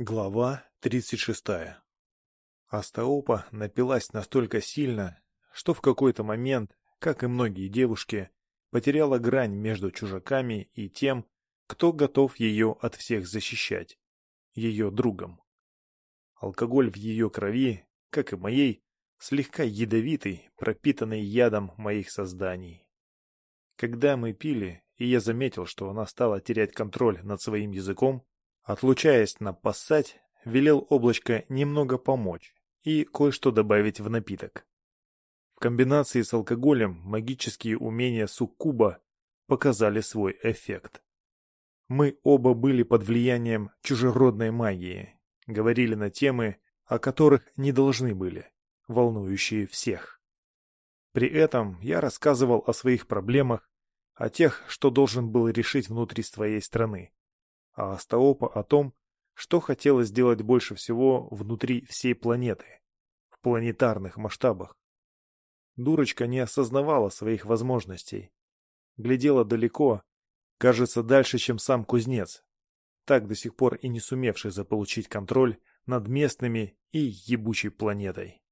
Глава 36. Астаопа напилась настолько сильно, что в какой-то момент, как и многие девушки, потеряла грань между чужаками и тем, кто готов ее от всех защищать, ее другом. Алкоголь в ее крови, как и моей, слегка ядовитый, пропитанный ядом моих созданий. Когда мы пили, и я заметил, что она стала терять контроль над своим языком, Отлучаясь на пассать, велел облачко немного помочь и кое-что добавить в напиток. В комбинации с алкоголем магические умения суккуба показали свой эффект. Мы оба были под влиянием чужеродной магии, говорили на темы, о которых не должны были, волнующие всех. При этом я рассказывал о своих проблемах, о тех, что должен был решить внутри своей страны, а Астаопа о том, что хотела сделать больше всего внутри всей планеты, в планетарных масштабах. Дурочка не осознавала своих возможностей. Глядела далеко, кажется, дальше, чем сам кузнец, так до сих пор и не сумевший заполучить контроль над местными и ебучей планетой.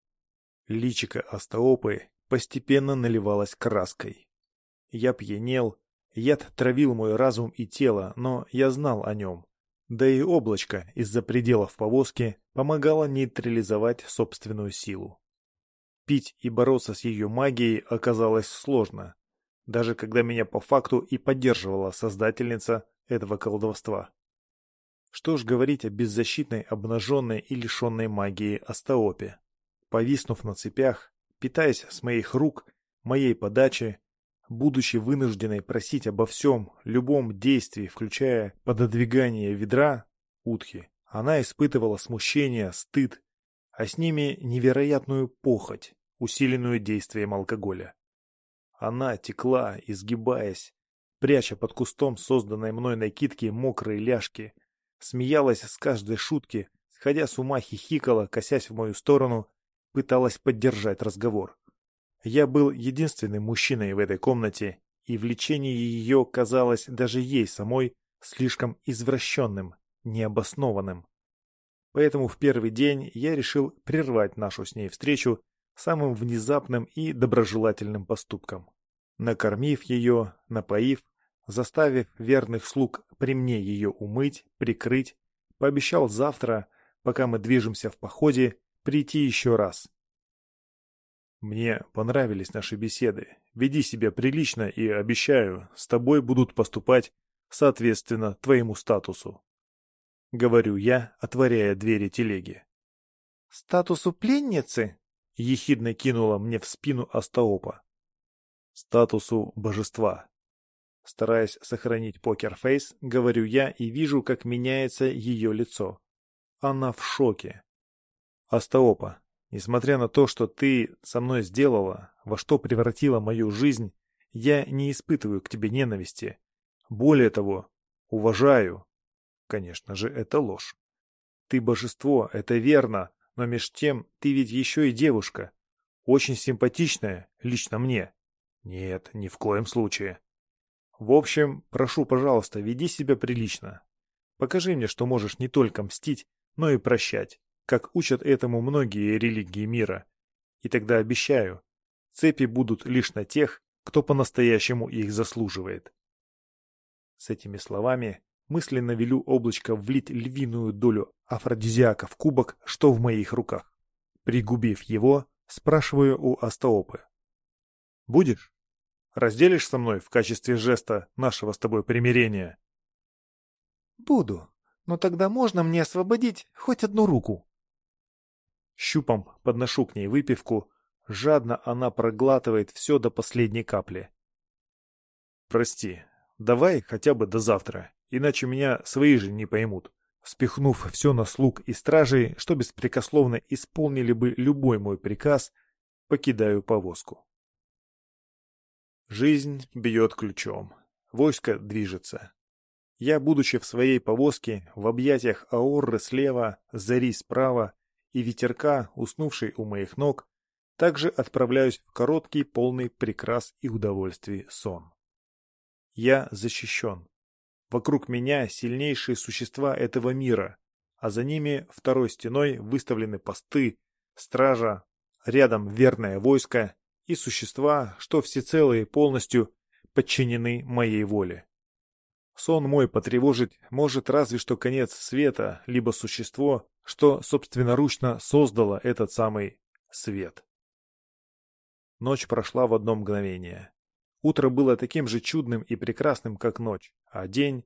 Личико Астаопы постепенно наливалось краской. Я пьянел Яд травил мой разум и тело, но я знал о нем. Да и облачко из-за пределов повозки помогало нейтрализовать собственную силу. Пить и бороться с ее магией оказалось сложно, даже когда меня по факту и поддерживала создательница этого колдовства. Что ж говорить о беззащитной, обнаженной и лишенной магии Астаопе. Повиснув на цепях, питаясь с моих рук, моей подачи, будучи вынужденной просить обо всем, любом действии, включая пододвигание ведра, утхи, она испытывала смущение, стыд, а с ними невероятную похоть, усиленную действием алкоголя. Она текла, изгибаясь, пряча под кустом созданной мной накидки мокрые ляжки, смеялась с каждой шутки, сходя с ума хихикала, косясь в мою сторону, пыталась поддержать разговор. Я был единственным мужчиной в этой комнате, и влечение ее казалось даже ей самой слишком извращенным, необоснованным. Поэтому в первый день я решил прервать нашу с ней встречу самым внезапным и доброжелательным поступком. Накормив ее, напоив, заставив верных слуг при мне ее умыть, прикрыть, пообещал завтра, пока мы движемся в походе, прийти еще раз. Мне понравились наши беседы. Веди себя прилично и, обещаю, с тобой будут поступать соответственно твоему статусу. Говорю я, отворяя двери телеги. «Статусу пленницы?» — ехидно кинула мне в спину Астаопа. «Статусу божества». Стараясь сохранить покерфейс, говорю я и вижу, как меняется ее лицо. Она в шоке. «Астаопа, Несмотря на то, что ты со мной сделала, во что превратила мою жизнь, я не испытываю к тебе ненависти. Более того, уважаю. Конечно же, это ложь. Ты божество, это верно, но меж тем ты ведь еще и девушка. Очень симпатичная, лично мне. Нет, ни в коем случае. В общем, прошу, пожалуйста, веди себя прилично. Покажи мне, что можешь не только мстить, но и прощать как учат этому многие религии мира. И тогда обещаю, цепи будут лишь на тех, кто по-настоящему их заслуживает. С этими словами мысленно велю облачко влить львиную долю афродизиака в кубок, что в моих руках. Пригубив его, спрашиваю у Астаопы. «Будешь? Разделишь со мной в качестве жеста нашего с тобой примирения?» «Буду, но тогда можно мне освободить хоть одну руку?» Щупом подношу к ней выпивку, жадно она проглатывает все до последней капли. «Прости, давай хотя бы до завтра, иначе меня свои же не поймут». Спихнув все на слуг и стражей, что беспрекословно исполнили бы любой мой приказ, покидаю повозку. Жизнь бьет ключом. Войско движется. Я, будучи в своей повозке, в объятиях Аорры слева, Зари справа, и ветерка, уснувший у моих ног, также отправляюсь в короткий, полный прекрас и удовольствий сон. Я защищен. Вокруг меня сильнейшие существа этого мира, а за ними второй стеной выставлены посты, стража, рядом верное войско и существа, что всецело и полностью подчинены моей воле. Сон мой потревожить может разве что конец света, либо существо, что собственноручно создало этот самый свет. Ночь прошла в одно мгновение. Утро было таким же чудным и прекрасным, как ночь, а день...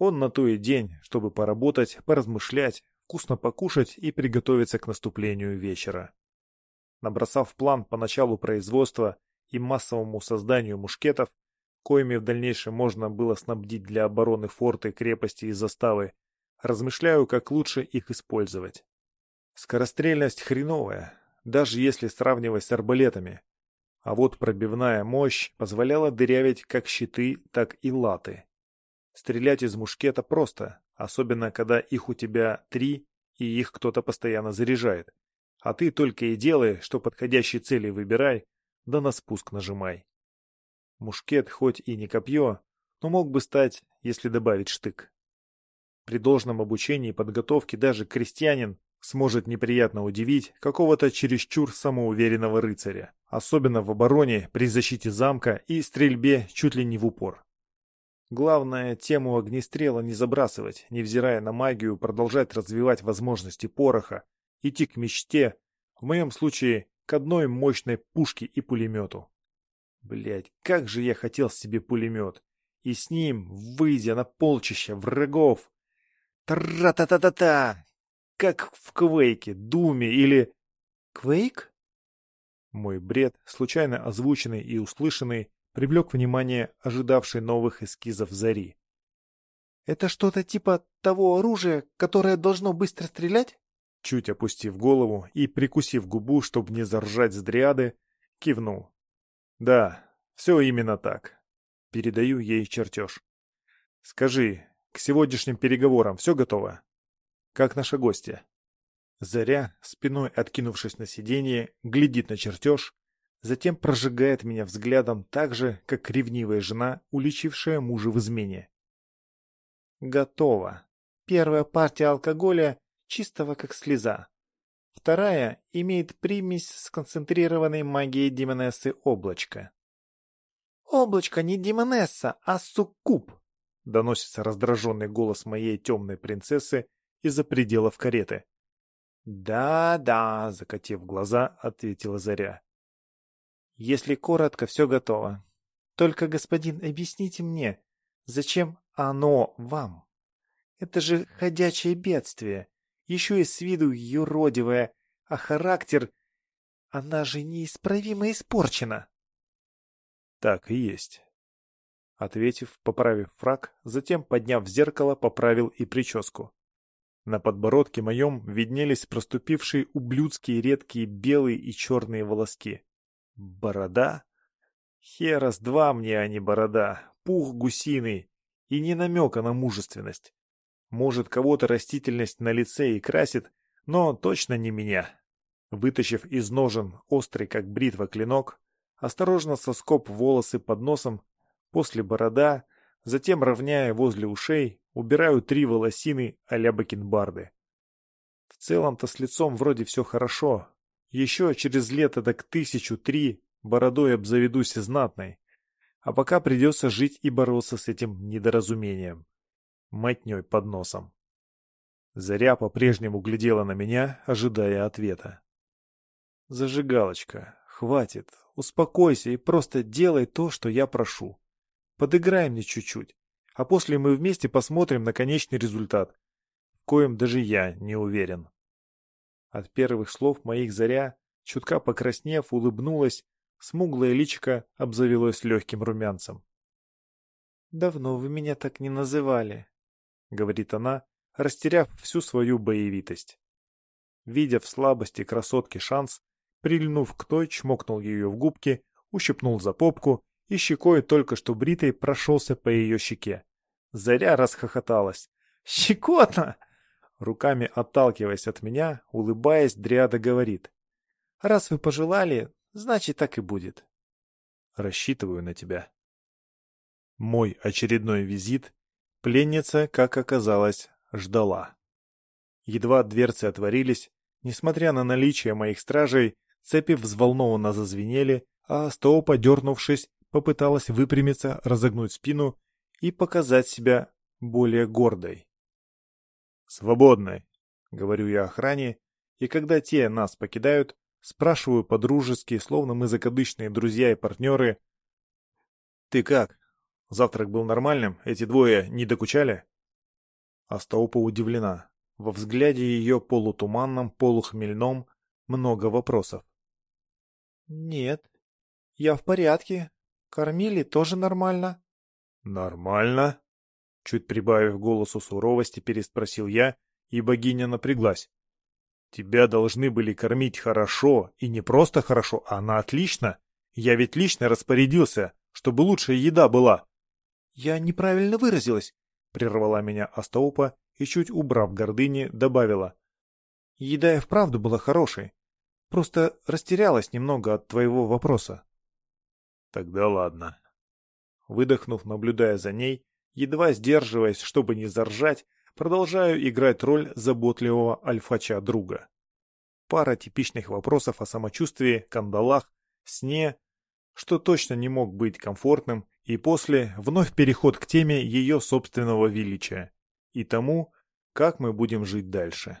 Он на то и день, чтобы поработать, поразмышлять, вкусно покушать и приготовиться к наступлению вечера. Набросав план по началу производства и массовому созданию мушкетов, коими в дальнейшем можно было снабдить для обороны форты, крепости и заставы, размышляю, как лучше их использовать. Скорострельность хреновая, даже если сравнивать с арбалетами, а вот пробивная мощь позволяла дырявить как щиты, так и латы. Стрелять из мушкета просто, особенно когда их у тебя три, и их кто-то постоянно заряжает. А ты только и делай, что подходящие цели выбирай, да на спуск нажимай. Мушкет хоть и не копье, но мог бы стать, если добавить штык. При должном обучении и подготовке даже крестьянин сможет неприятно удивить какого-то чересчур самоуверенного рыцаря, особенно в обороне при защите замка и стрельбе чуть ли не в упор. Главное, тему огнестрела не забрасывать, невзирая на магию, продолжать развивать возможности пороха, идти к мечте, в моем случае, к одной мощной пушке и пулемету. Блять, как же я хотел себе пулемет. И с ним, выйдя на полчища врагов, тра-та-та-та-та, как в Квейке, Думе или... Квейк? Мой бред, случайно озвученный и услышанный, привлек внимание ожидавшей новых эскизов Зари. «Это что-то типа того оружия, которое должно быстро стрелять?» Чуть опустив голову и прикусив губу, чтобы не заржать с дриады, кивнул. «Да, все именно так. Передаю ей чертеж. Скажи, к сегодняшним переговорам все готово?» как наша гостья. Заря, спиной откинувшись на сиденье, глядит на чертеж, затем прожигает меня взглядом так же, как ревнивая жена, уличившая мужа в измене. Готово. Первая партия алкоголя чистого как слеза. Вторая имеет примесь сконцентрированной магией демонессы облачко. «Облачко не демонесса, а суккуб!» — доносится раздраженный голос моей темной принцессы, из-за пределов кареты. «Да-да», — закатив глаза, ответила Заря. «Если коротко, все готово. Только, господин, объясните мне, зачем оно вам? Это же ходячее бедствие, еще и с виду юродивое, а характер... Она же неисправимо испорчена». «Так и есть». Ответив, поправив фраг, затем, подняв зеркало, поправил и прическу. На подбородке моем виднелись проступившие ублюдские редкие белые и черные волоски. Борода? Херас два мне, а не борода. Пух гусиный. И не намека на мужественность. Может, кого-то растительность на лице и красит, но точно не меня. Вытащив из ножен острый, как бритва, клинок, осторожно соскоб волосы под носом, после борода, затем равняя возле ушей, убираю три волосины а-ля бакенбарды. В целом-то с лицом вроде все хорошо. Еще через лето так тысячу три бородой обзаведусь знатной. А пока придется жить и бороться с этим недоразумением. Матней под носом. Заря по-прежнему глядела на меня, ожидая ответа. «Зажигалочка, хватит, успокойся и просто делай то, что я прошу. Подыграй мне чуть-чуть а после мы вместе посмотрим на конечный результат, в коем даже я не уверен. От первых слов моих заря, чутка покраснев, улыбнулась, смуглое личико обзавелось легким румянцем. «Давно вы меня так не называли», — говорит она, растеряв всю свою боевитость. Видя в слабости красотки шанс, прильнув к той, чмокнул ее в губки, ущипнул за попку и щекой только что бритой прошелся по ее щеке. Заря расхохоталась. «Щекотно!» Руками отталкиваясь от меня, улыбаясь, Дриада говорит. «Раз вы пожелали, значит, так и будет». «Рассчитываю на тебя». Мой очередной визит пленница, как оказалось, ждала. Едва дверцы отворились, несмотря на наличие моих стражей, цепи взволнованно зазвенели, а Стоупа, дернувшись, попыталась выпрямиться, разогнуть спину и показать себя более гордой. «Свободны», — говорю я охране, и когда те нас покидают, спрашиваю по-дружески, словно мы закадычные друзья и партнеры. «Ты как? Завтрак был нормальным? Эти двое не докучали?» Астаупа удивлена. Во взгляде ее полутуманном, полухмельном много вопросов. «Нет, я в порядке. Кормили тоже нормально». «Нормально?» Чуть прибавив голосу суровости, переспросил я, и богиня напряглась. «Тебя должны были кормить хорошо, и не просто хорошо, а на отлично. Я ведь лично распорядился, чтобы лучшая еда была». «Я неправильно выразилась», — прервала меня Астаупа и, чуть убрав гордыни, добавила. «Еда и вправду была хорошей. Просто растерялась немного от твоего вопроса». «Тогда ладно». Выдохнув, наблюдая за ней, едва сдерживаясь, чтобы не заржать, продолжаю играть роль заботливого альфача друга. Пара типичных вопросов о самочувствии, кандалах, сне, что точно не мог быть комфортным, и после вновь переход к теме ее собственного величия и тому, как мы будем жить дальше.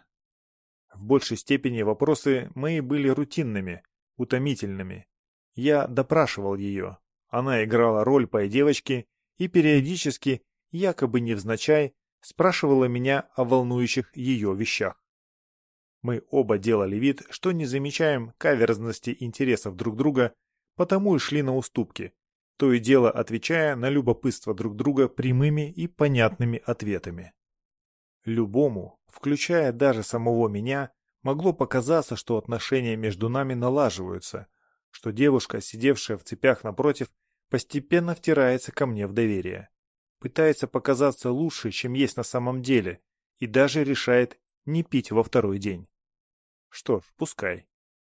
В большей степени вопросы мои были рутинными, утомительными. Я допрашивал ее. Она играла роль пой девочки и периодически, якобы невзначай, спрашивала меня о волнующих ее вещах. Мы оба делали вид, что не замечаем каверзности интересов друг друга, потому и шли на уступки, то и дело отвечая на любопытство друг друга прямыми и понятными ответами. Любому, включая даже самого меня, могло показаться, что отношения между нами налаживаются, что девушка, сидевшая в цепях напротив, постепенно втирается ко мне в доверие, пытается показаться лучше, чем есть на самом деле, и даже решает не пить во второй день. Что ж, пускай.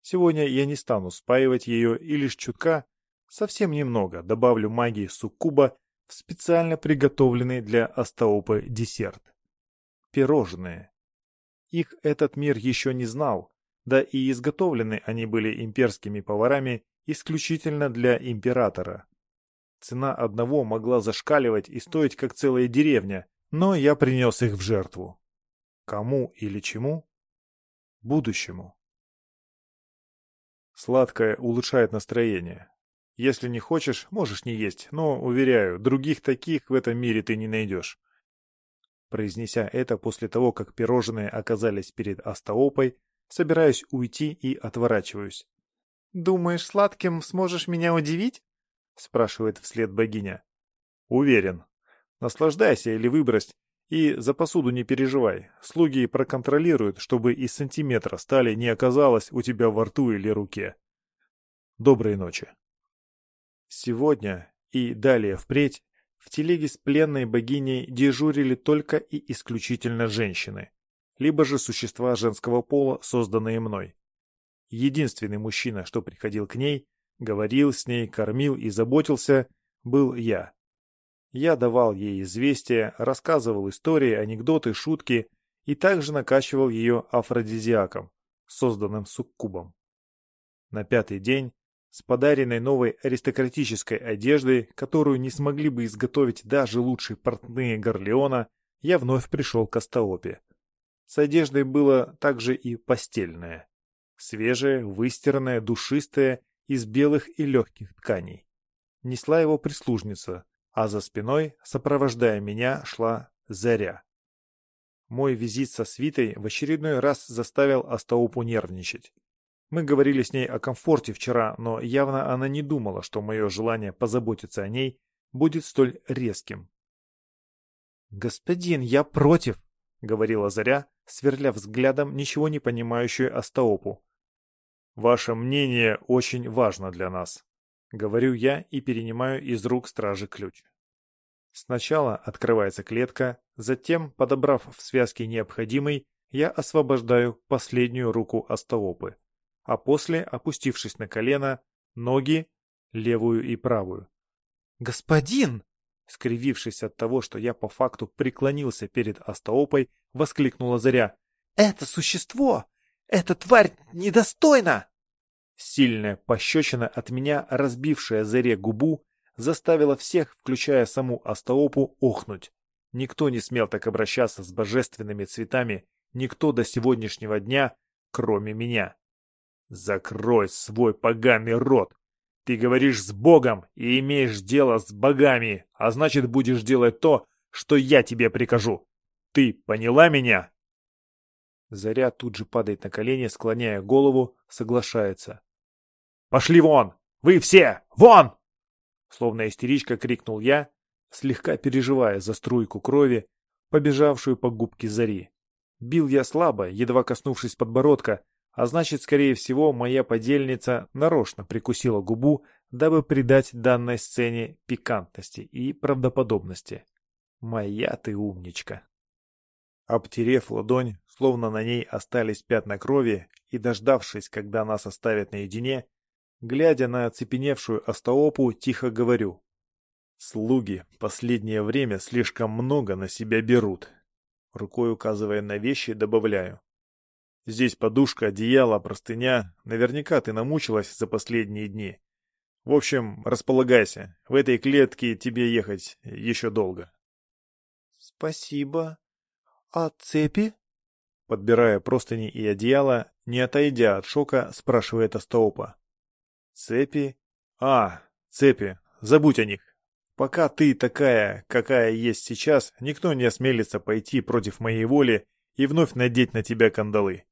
Сегодня я не стану спаивать ее и лишь чутка, совсем немного, добавлю магии суккуба в специально приготовленный для астаопы десерт пирожные. Их этот мир еще не знал, да и изготовлены они были имперскими поварами исключительно для императора. Цена одного могла зашкаливать и стоить как целая деревня, но я принес их в жертву. Кому или чему? Будущему. Сладкое улучшает настроение. Если не хочешь, можешь не есть, но, уверяю, других таких в этом мире ты не найдешь. Произнеся это после того, как пирожные оказались перед Астаопой, собираюсь уйти и отворачиваюсь. «Думаешь, сладким сможешь меня удивить?» — спрашивает вслед богиня. «Уверен. Наслаждайся или выбрось, и за посуду не переживай. Слуги проконтролируют, чтобы и сантиметра стали не оказалось у тебя во рту или руке. Доброй ночи». Сегодня и далее впредь в телеге с пленной богиней дежурили только и исключительно женщины, либо же существа женского пола, созданные мной. Единственный мужчина, что приходил к ней, говорил с ней, кормил и заботился, был я. Я давал ей известия, рассказывал истории, анекдоты, шутки и также накачивал ее афродизиаком, созданным суккубом. На пятый день с подаренной новой аристократической одеждой, которую не смогли бы изготовить даже лучшие портные Горлеона, я вновь пришел к Астаопе. С одеждой было также и постельное. Свежее, выстиранное, душистое, из белых и легких тканей. Несла его прислужница, а за спиной, сопровождая меня, шла Заря. Мой визит со свитой в очередной раз заставил Астаупу нервничать. Мы говорили с ней о комфорте вчера, но явно она не думала, что мое желание позаботиться о ней будет столь резким. «Господин, я против», — говорила Заря, сверля взглядом ничего не понимающую Астаопу. «Ваше мнение очень важно для нас», — говорю я и перенимаю из рук стражи ключ. Сначала открывается клетка, затем, подобрав в связке необходимый, я освобождаю последнюю руку Астаопы а после, опустившись на колено, ноги, левую и правую. «Господин!» Скривившись от того, что я по факту преклонился перед Астаопой, воскликнула Заря. Это существо, эта тварь недостойна!» Сильная пощечина от меня, разбившая заре губу, заставила всех, включая саму Астаопу, охнуть. Никто не смел так обращаться с божественными цветами, никто до сегодняшнего дня, кроме меня. Закрой свой поганый рот. Ты говоришь с Богом и имеешь дело с богами, а значит будешь делать то, что я тебе прикажу. Ты поняла меня? Заря тут же падает на колени, склоняя голову, соглашается. «Пошли вон! Вы все! Вон!» Словно истеричка крикнул я, слегка переживая за струйку крови, побежавшую по губке Зари. Бил я слабо, едва коснувшись подбородка, а значит, скорее всего, моя подельница нарочно прикусила губу, дабы придать данной сцене пикантности и правдоподобности. Моя ты умничка. Обтерев ладонь, словно на ней остались пятна крови, и дождавшись, когда нас оставят наедине, глядя на оцепеневшую остаопу, тихо говорю. Слуги последнее время слишком много на себя берут. Рукой указывая на вещи, добавляю. Здесь подушка, одеяло, простыня. Наверняка ты намучилась за последние дни. В общем, располагайся. В этой клетке тебе ехать еще долго. Спасибо. А цепи? Подбирая простыни и одеяло, не отойдя от шока, спрашивает Астаопа. Цепи? А, цепи. Забудь о них. Пока ты такая, какая есть сейчас, никто не осмелится пойти против моей воли и вновь надеть на тебя кандалы.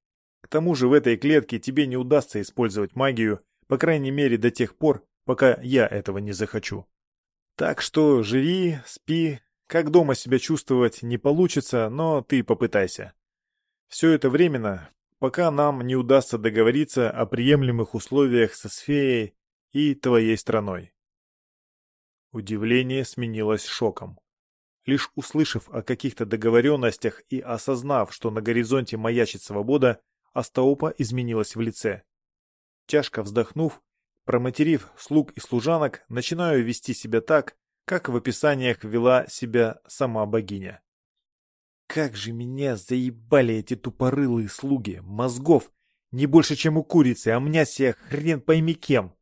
К тому же в этой клетке тебе не удастся использовать магию, по крайней мере до тех пор, пока я этого не захочу. Так что живи, спи, как дома себя чувствовать не получится, но ты попытайся. Все это временно, пока нам не удастся договориться о приемлемых условиях со Сфеей и твоей страной. Удивление сменилось шоком. Лишь услышав о каких-то договоренностях и осознав, что на горизонте маячит свобода, Астаупа изменилась в лице. Тяжко вздохнув, проматерив слуг и служанок, начинаю вести себя так, как в описаниях вела себя сама богиня. Как же меня заебали эти тупорылые слуги, мозгов, не больше, чем у курицы, а мне себя хрен пойми кем.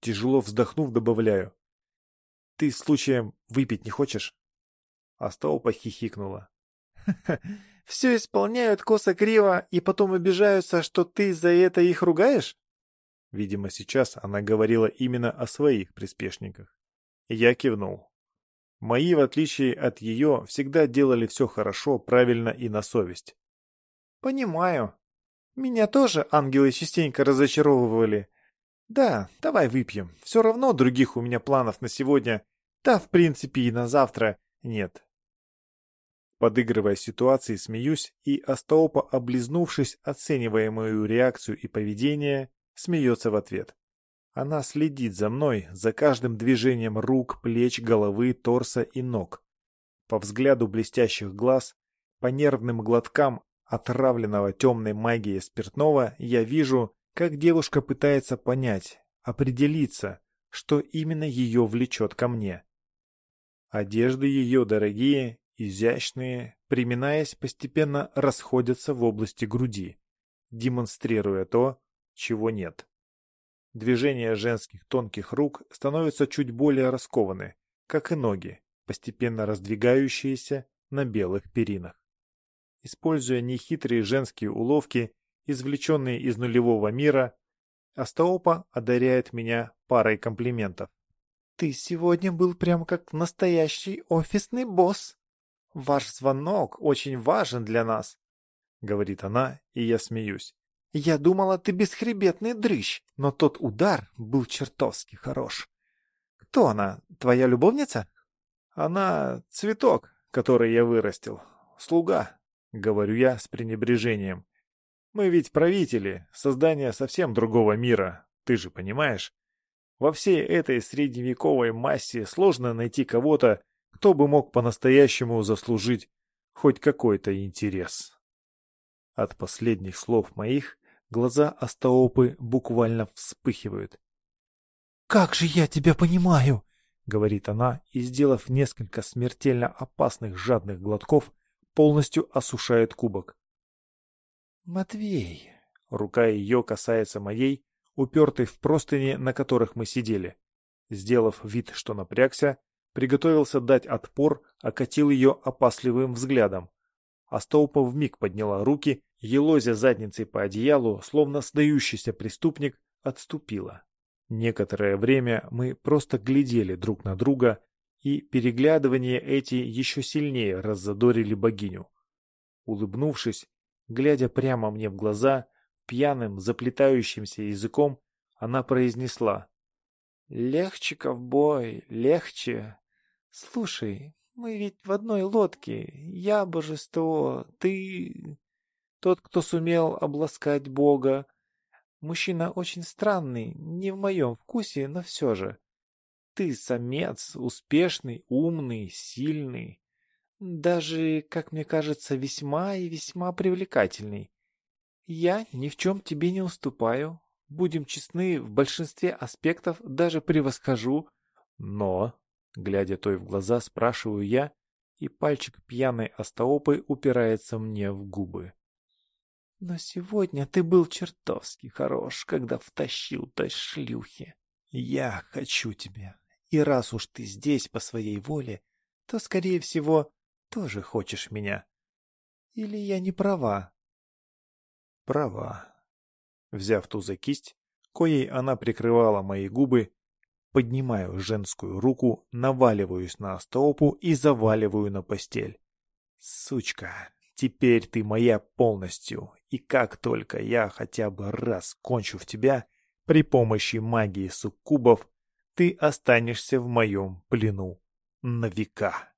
Тяжело вздохнув, добавляю. Ты, случаем, выпить не хочешь? Астаупа хихикнула. все исполняют косо-криво и потом обижаются, что ты за это их ругаешь? Видимо, сейчас она говорила именно о своих приспешниках. Я кивнул. Мои, в отличие от ее, всегда делали все хорошо, правильно и на совесть. Понимаю. Меня тоже ангелы частенько разочаровывали. Да, давай выпьем. Все равно других у меня планов на сегодня, да, в принципе, и на завтра нет. Подыгрывая ситуации, смеюсь, и Астаопа, облизнувшись, оценивая мою реакцию и поведение, смеется в ответ. Она следит за мной, за каждым движением рук, плеч, головы, торса и ног. По взгляду блестящих глаз, по нервным глоткам отравленного темной магией спиртного я вижу, как девушка пытается понять, определиться, что именно ее влечет ко мне. Одежды ее дорогие изящные, приминаясь, постепенно расходятся в области груди, демонстрируя то, чего нет. Движения женских тонких рук становятся чуть более раскованы, как и ноги, постепенно раздвигающиеся на белых перинах. Используя нехитрые женские уловки, извлеченные из нулевого мира, Астаопа одаряет меня парой комплиментов. «Ты сегодня был прям как настоящий офисный босс», «Ваш звонок очень важен для нас», — говорит она, и я смеюсь. «Я думала, ты бесхребетный дрыщ, но тот удар был чертовски хорош. Кто она, твоя любовница?» «Она цветок, который я вырастил. Слуга», — говорю я с пренебрежением. «Мы ведь правители, создание совсем другого мира, ты же понимаешь? Во всей этой средневековой массе сложно найти кого-то, кто бы мог по-настоящему заслужить хоть какой-то интерес. От последних слов моих глаза Астаопы буквально вспыхивают. «Как же я тебя понимаю!» — говорит она и, сделав несколько смертельно опасных жадных глотков, полностью осушает кубок. «Матвей!» Рука ее касается моей, упертой в простыни, на которых мы сидели. Сделав вид, что напрягся, приготовился дать отпор, окатил ее опасливым взглядом. Астаупа вмиг подняла руки, елозя задницей по одеялу, словно сдающийся преступник, отступила. Некоторое время мы просто глядели друг на друга, и переглядывания эти еще сильнее раззадорили богиню. Улыбнувшись, глядя прямо мне в глаза, пьяным, заплетающимся языком, она произнесла. «Легче, ковбой, легче. Слушай, мы ведь в одной лодке. Я божество, ты... Тот, кто сумел обласкать Бога, Мужчина очень странный, не в моем вкусе, но все же. Ты самец, успешный, умный, сильный. Даже, как мне кажется, весьма и весьма привлекательный. Я ни в чем тебе не уступаю. Будем честны, в большинстве аспектов даже превосхожу. Но, глядя той в глаза, спрашиваю я, и пальчик пьяной остаопы упирается мне в губы. Но сегодня ты был чертовски хорош, когда втащил той шлюхи. Я хочу тебя. И раз уж ты здесь по своей воле, то, скорее всего, тоже хочешь меня. Или я не права? Права. Взяв ту за кисть, коей она прикрывала мои губы, поднимаю женскую руку, наваливаюсь на остопу и заваливаю на постель. Сучка, Теперь ты моя полностью, и как только я хотя бы раз кончу в тебя при помощи магии суккубов, ты останешься в моем плену на века.